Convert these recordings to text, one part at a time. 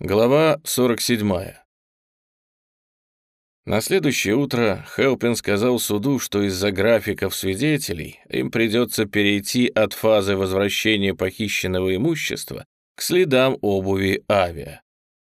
Глава 47. На следующее утро Хелпин сказал суду, что из-за графиков свидетелей им придется перейти от фазы возвращения похищенного имущества к следам обуви авиа.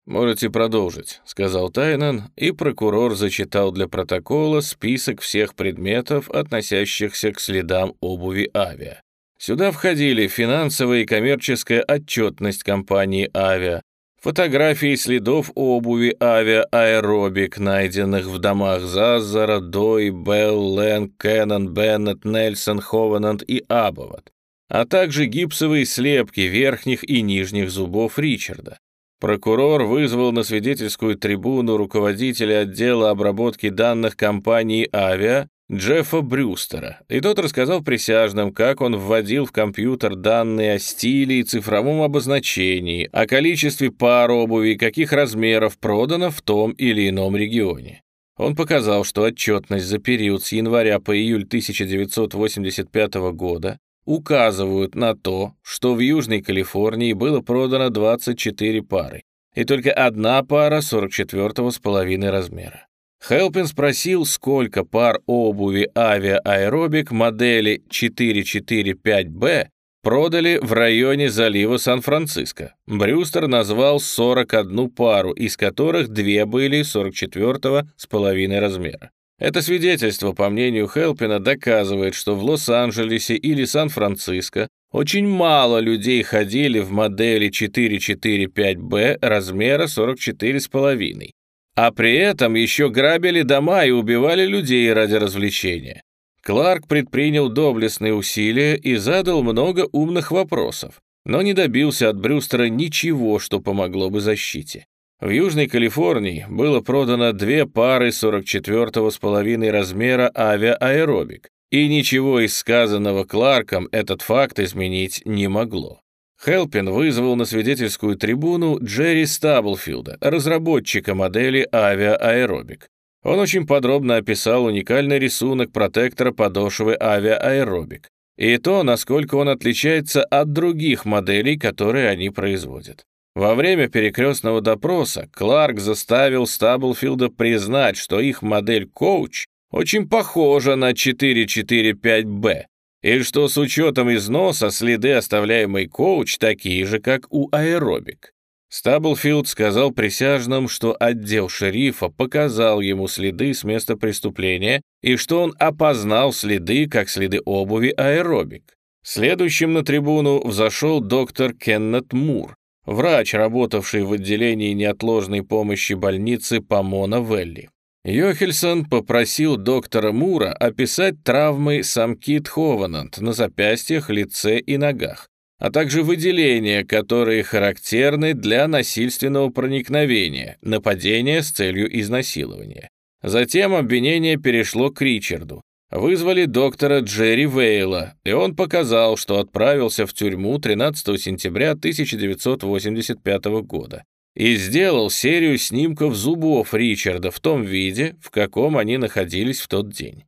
«Можете продолжить», — сказал Тайнан, и прокурор зачитал для протокола список всех предметов, относящихся к следам обуви авиа. Сюда входили финансовая и коммерческая отчетность компании «Авиа», Фотографии следов обуви авиа-аэробик, найденных в домах Заззара, Дой, Белл, Лэнг, Кеннон, Беннет, Нельсон, Ховананд и Абоват, а также гипсовые слепки верхних и нижних зубов Ричарда. Прокурор вызвал на свидетельскую трибуну руководителя отдела обработки данных компании «Авиа» Джеффа Брюстера, и тот рассказал присяжным, как он вводил в компьютер данные о стиле и цифровом обозначении, о количестве пар обуви каких размеров продано в том или ином регионе. Он показал, что отчетность за период с января по июль 1985 года указывают на то, что в Южной Калифорнии было продано 24 пары, и только одна пара 44 с половиной размера. Хелпин спросил, сколько пар обуви авиа-аэробик модели 445B продали в районе залива Сан-Франциско. Брюстер назвал 41 пару, из которых две были 44 с половиной размера. Это свидетельство, по мнению Хелпина, доказывает, что в Лос-Анджелесе или Сан-Франциско очень мало людей ходили в модели 445B размера 44 с половиной а при этом еще грабили дома и убивали людей ради развлечения. Кларк предпринял доблестные усилия и задал много умных вопросов, но не добился от Брюстера ничего, что помогло бы защите. В Южной Калифорнии было продано две пары 44-го с половиной размера авиааэробик, и ничего из сказанного Кларком этот факт изменить не могло. Хелпин вызвал на свидетельскую трибуну Джерри Стаблфилда, разработчика модели авиааэробик. Он очень подробно описал уникальный рисунок протектора подошвы авиааэробик и то, насколько он отличается от других моделей, которые они производят. Во время перекрестного допроса Кларк заставил Стаблфилда признать, что их модель «Коуч» очень похожа на 445B, и что с учетом износа следы, оставляемые коуч, такие же, как у аэробик. Стаблфилд сказал присяжным, что отдел шерифа показал ему следы с места преступления и что он опознал следы как следы обуви аэробик. Следующим на трибуну взошел доктор Кеннет Мур, врач, работавший в отделении неотложной помощи больницы Помона Велли. Йохельсон попросил доктора Мура описать травмы Самкит Хованант на запястьях, лице и ногах, а также выделения, которые характерны для насильственного проникновения, нападения с целью изнасилования. Затем обвинение перешло к Ричарду. Вызвали доктора Джерри Вейла, и он показал, что отправился в тюрьму 13 сентября 1985 года и сделал серию снимков зубов Ричарда в том виде, в каком они находились в тот день.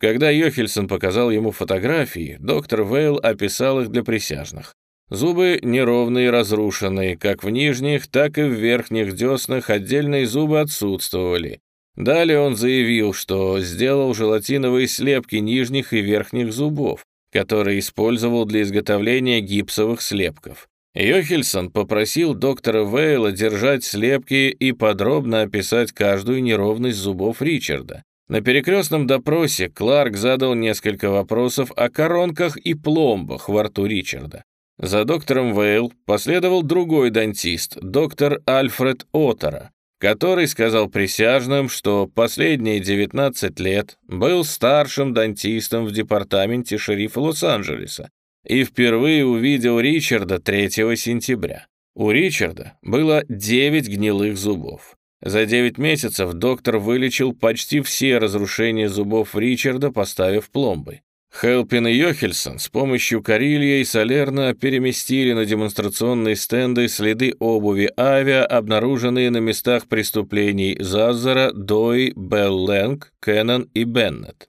Когда Йохельсон показал ему фотографии, доктор Вейл описал их для присяжных. Зубы неровные и разрушенные, как в нижних, так и в верхних деснах отдельные зубы отсутствовали. Далее он заявил, что сделал желатиновые слепки нижних и верхних зубов, которые использовал для изготовления гипсовых слепков. Йохельсон попросил доктора Вейла держать слепки и подробно описать каждую неровность зубов Ричарда. На перекрестном допросе Кларк задал несколько вопросов о коронках и пломбах во рту Ричарда. За доктором Вейл последовал другой дантист, доктор Альфред Оттера, который сказал присяжным, что последние 19 лет был старшим дантистом в департаменте шерифа Лос-Анджелеса и впервые увидел Ричарда 3 сентября. У Ричарда было 9 гнилых зубов. За 9 месяцев доктор вылечил почти все разрушения зубов Ричарда, поставив пломбы. Хелпин и Йохельсон с помощью Карилья и Солерна переместили на демонстрационные стенды следы обуви авиа, обнаруженные на местах преступлений Заззара, Дой, Белленг, Кеннон и Беннет.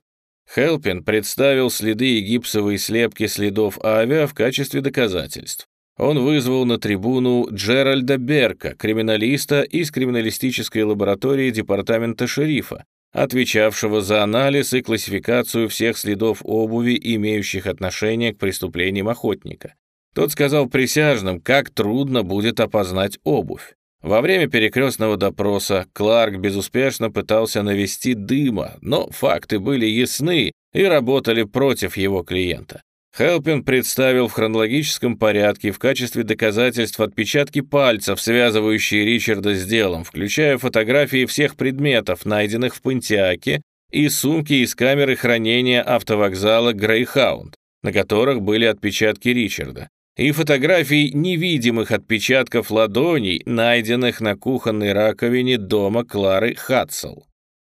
Хелпин представил следы и гипсовые слепки следов авиа в качестве доказательств. Он вызвал на трибуну Джеральда Берка, криминалиста из криминалистической лаборатории департамента шерифа, отвечавшего за анализ и классификацию всех следов обуви, имеющих отношение к преступлениям охотника. Тот сказал присяжным, как трудно будет опознать обувь. Во время перекрестного допроса Кларк безуспешно пытался навести дыма, но факты были ясны и работали против его клиента. Хелпин представил в хронологическом порядке в качестве доказательств отпечатки пальцев, связывающие Ричарда с делом, включая фотографии всех предметов, найденных в Пантиаке, и сумки из камеры хранения автовокзала «Грейхаунд», на которых были отпечатки Ричарда, и фотографий невидимых отпечатков ладоней, найденных на кухонной раковине дома Клары Хатсел.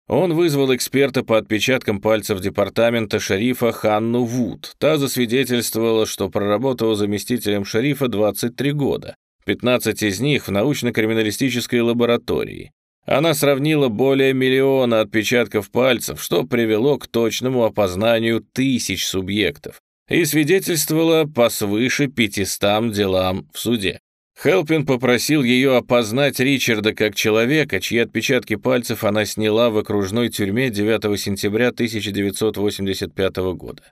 Он вызвал эксперта по отпечаткам пальцев департамента шерифа Ханну Вуд. Та засвидетельствовала, что проработала заместителем шерифа 23 года, 15 из них в научно-криминалистической лаборатории. Она сравнила более миллиона отпечатков пальцев, что привело к точному опознанию тысяч субъектов, и свидетельствовала по свыше 500 делам в суде. Хелпин попросил ее опознать Ричарда как человека, чьи отпечатки пальцев она сняла в окружной тюрьме 9 сентября 1985 года.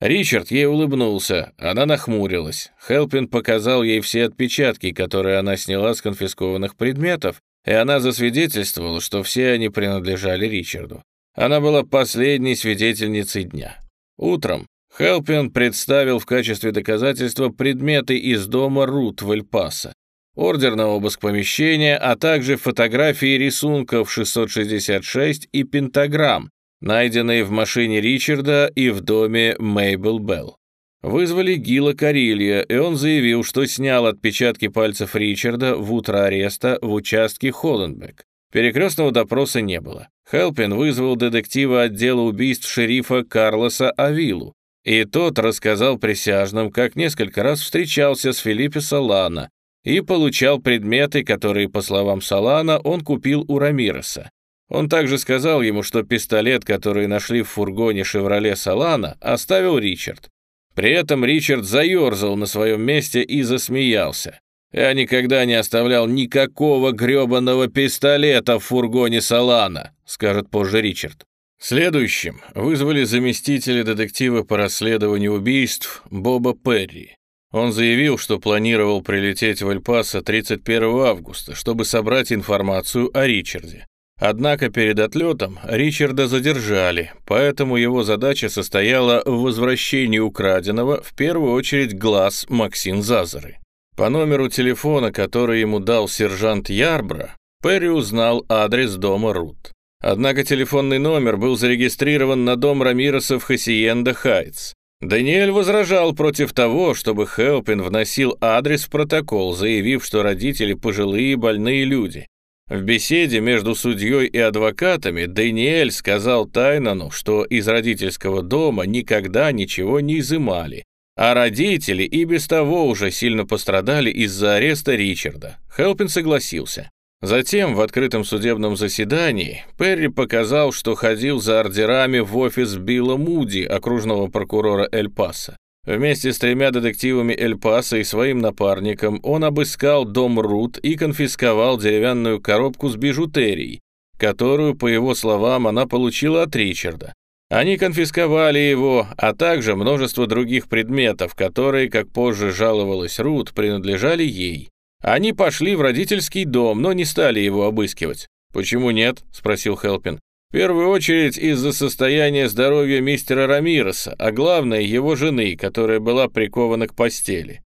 Ричард ей улыбнулся, она нахмурилась. Хелпин показал ей все отпечатки, которые она сняла с конфискованных предметов, и она засвидетельствовала, что все они принадлежали Ричарду. Она была последней свидетельницей дня. Утром Хелпин представил в качестве доказательства предметы из дома Рут в Эль-Пасо, ордер на обыск помещения, а также фотографии рисунков 666 и пентаграмм, найденные в машине Ричарда и в доме Мейбл Белл. Вызвали Гила Карилья, и он заявил, что снял отпечатки пальцев Ричарда в утро ареста в участке Холленбек. Перекрестного допроса не было. Хелпин вызвал детектива отдела убийств шерифа Карлоса Авилу, и тот рассказал присяжным, как несколько раз встречался с Филиппе Солана и получал предметы, которые, по словам Солана, он купил у Рамиреса. Он также сказал ему, что пистолет, который нашли в фургоне «Шевроле Солана», оставил Ричард. При этом Ричард заерзал на своем месте и засмеялся. «Я никогда не оставлял никакого грёбаного пистолета в фургоне Солана», скажет позже Ричард. Следующим вызвали заместителя детектива по расследованию убийств Боба Перри. Он заявил, что планировал прилететь в Эль-Пасо 31 августа, чтобы собрать информацию о Ричарде. Однако перед отлетом Ричарда задержали, поэтому его задача состояла в возвращении украденного, в первую очередь, глаз Максин Зазары. По номеру телефона, который ему дал сержант Ярбра, Перри узнал адрес дома Рут. Однако телефонный номер был зарегистрирован на дом Рамиреса в Хасиенда Хайтс. Даниэль возражал против того, чтобы Хелпин вносил адрес в протокол, заявив, что родители пожилые больные люди. В беседе между судьей и адвокатами Даниэль сказал Тайнану, что из родительского дома никогда ничего не изымали, а родители и без того уже сильно пострадали из-за ареста Ричарда. Хелпин согласился. Затем в открытом судебном заседании Перри показал, что ходил за ордерами в офис Билла Муди, окружного прокурора Эль-Паса. Вместе с тремя детективами Эль-Паса и своим напарником он обыскал дом Рут и конфисковал деревянную коробку с бижутерией, которую, по его словам, она получила от Ричарда. Они конфисковали его, а также множество других предметов, которые, как позже жаловалась Рут, принадлежали ей. Они пошли в родительский дом, но не стали его обыскивать. «Почему нет?» — спросил Хелпин. «В первую очередь из-за состояния здоровья мистера Рамиреса, а главное, его жены, которая была прикована к постели.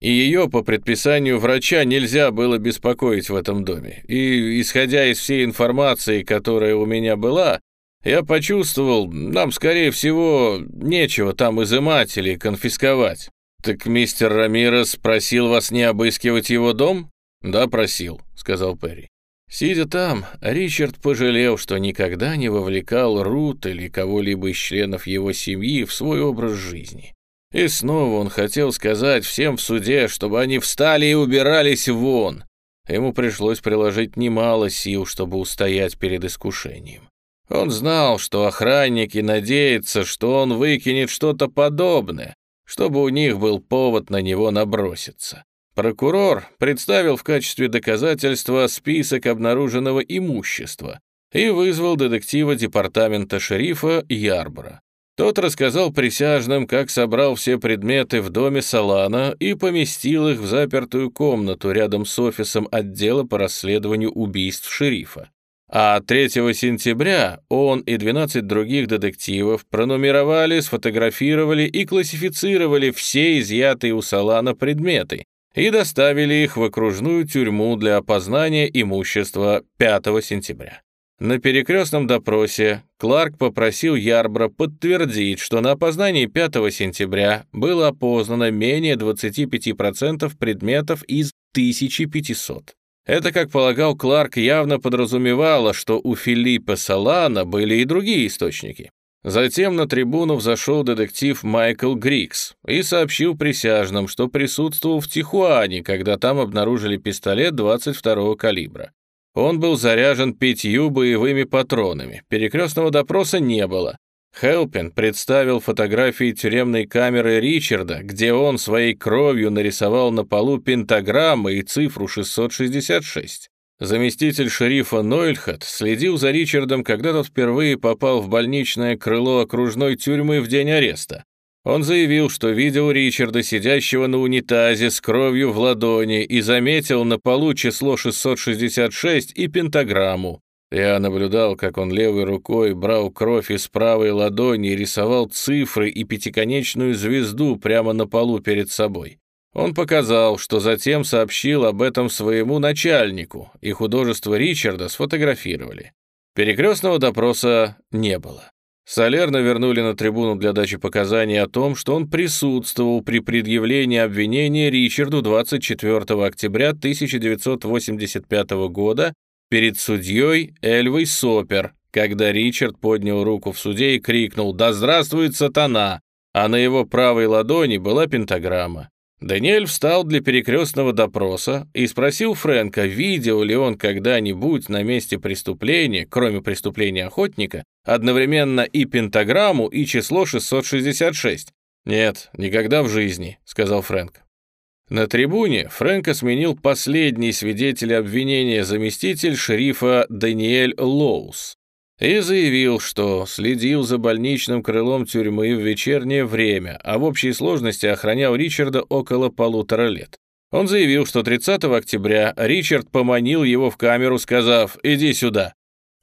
И ее по предписанию врача нельзя было беспокоить в этом доме. И, исходя из всей информации, которая у меня была, я почувствовал, нам, скорее всего, нечего там изымать или конфисковать. «Так мистер Рамирес просил вас не обыскивать его дом?» «Да, просил», — сказал Перри. Сидя там, Ричард пожалел, что никогда не вовлекал Рут или кого-либо из членов его семьи в свой образ жизни. И снова он хотел сказать всем в суде, чтобы они встали и убирались вон. Ему пришлось приложить немало сил, чтобы устоять перед искушением. Он знал, что охранники надеются, что он выкинет что-то подобное, чтобы у них был повод на него наброситься. Прокурор представил в качестве доказательства список обнаруженного имущества и вызвал детектива департамента шерифа Ярбора. Тот рассказал присяжным, как собрал все предметы в доме Салана и поместил их в запертую комнату рядом с офисом отдела по расследованию убийств шерифа. А 3 сентября он и 12 других детективов пронумеровали, сфотографировали и классифицировали все изъятые у Салана предметы и доставили их в окружную тюрьму для опознания имущества 5 сентября. На перекрестном допросе Кларк попросил Ярбра подтвердить, что на опознании 5 сентября было опознано менее 25% предметов из 1500. Это, как полагал Кларк, явно подразумевало, что у Филиппа Салана были и другие источники. Затем на трибуну взошел детектив Майкл Грикс и сообщил присяжным, что присутствовал в Тихуане, когда там обнаружили пистолет 22-го калибра. Он был заряжен пятью боевыми патронами. Перекрестного допроса не было. Хелпин представил фотографии тюремной камеры Ричарда, где он своей кровью нарисовал на полу пентаграммы и цифру 666. Заместитель шерифа Нойльхат следил за Ричардом, когда тот впервые попал в больничное крыло окружной тюрьмы в день ареста. Он заявил, что видел Ричарда, сидящего на унитазе с кровью в ладони, и заметил на полу число 666 и пентаграмму. Я наблюдал, как он левой рукой брал кровь из правой ладони и рисовал цифры и пятиконечную звезду прямо на полу перед собой. Он показал, что затем сообщил об этом своему начальнику, и художество Ричарда сфотографировали. Перекрестного допроса не было. Солерно вернули на трибуну для дачи показаний о том, что он присутствовал при предъявлении обвинения Ричарду 24 октября 1985 года перед судьей Эльвой Сопер, когда Ричард поднял руку в суде и крикнул «Да здравствует сатана!», а на его правой ладони была пентаграмма. Даниэль встал для перекрестного допроса и спросил Фрэнка, видел ли он когда-нибудь на месте преступления, кроме преступления охотника, одновременно и пентаграмму, и число 666. «Нет, никогда в жизни», — сказал Фрэнк. На трибуне Фрэнка сменил последний свидетель обвинения заместитель шерифа Даниэль Лоус и заявил, что следил за больничным крылом тюрьмы в вечернее время, а в общей сложности охранял Ричарда около полутора лет. Он заявил, что 30 октября Ричард поманил его в камеру, сказав «Иди сюда».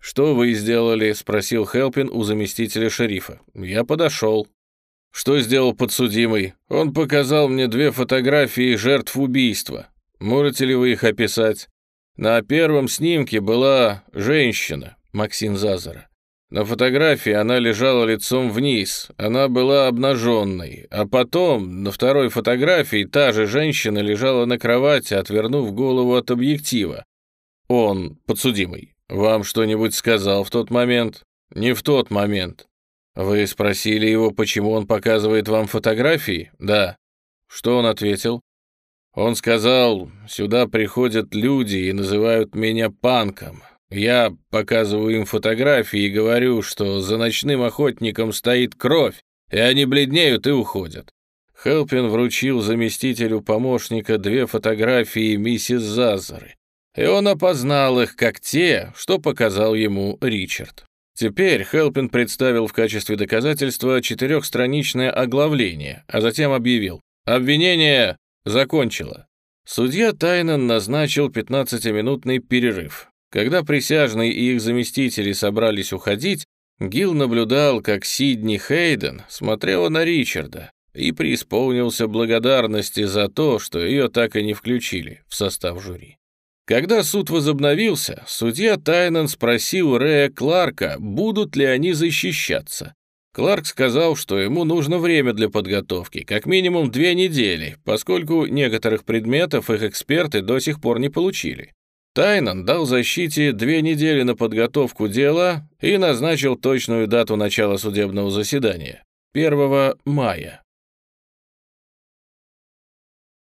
«Что вы сделали?» — спросил Хелпин у заместителя шерифа. «Я подошел». «Что сделал подсудимый?» «Он показал мне две фотографии жертв убийства. Можете ли вы их описать?» На первом снимке была женщина, Максим Зазара. На фотографии она лежала лицом вниз, она была обнаженной, а потом на второй фотографии та же женщина лежала на кровати, отвернув голову от объектива. Он, подсудимый, вам что-нибудь сказал в тот момент? Не в тот момент. Вы спросили его, почему он показывает вам фотографии? Да. Что он ответил? Он сказал, сюда приходят люди и называют меня панком. Я показываю им фотографии и говорю, что за ночным охотником стоит кровь, и они бледнеют и уходят. Хелпин вручил заместителю помощника две фотографии миссис Зазары, и он опознал их как те, что показал ему Ричард. Теперь Хелпин представил в качестве доказательства четырехстраничное оглавление, а затем объявил «Обвинение закончило». Судья Тайнан назначил 15-минутный перерыв. Когда присяжные и их заместители собрались уходить, Гил наблюдал, как Сидни Хейден смотрела на Ричарда и преисполнился благодарности за то, что ее так и не включили в состав жюри. Когда суд возобновился, судья Тайнан спросил Рэя Кларка, будут ли они защищаться. Кларк сказал, что ему нужно время для подготовки, как минимум две недели, поскольку некоторых предметов их эксперты до сих пор не получили. Тайнан дал защите две недели на подготовку дела и назначил точную дату начала судебного заседания — 1 мая.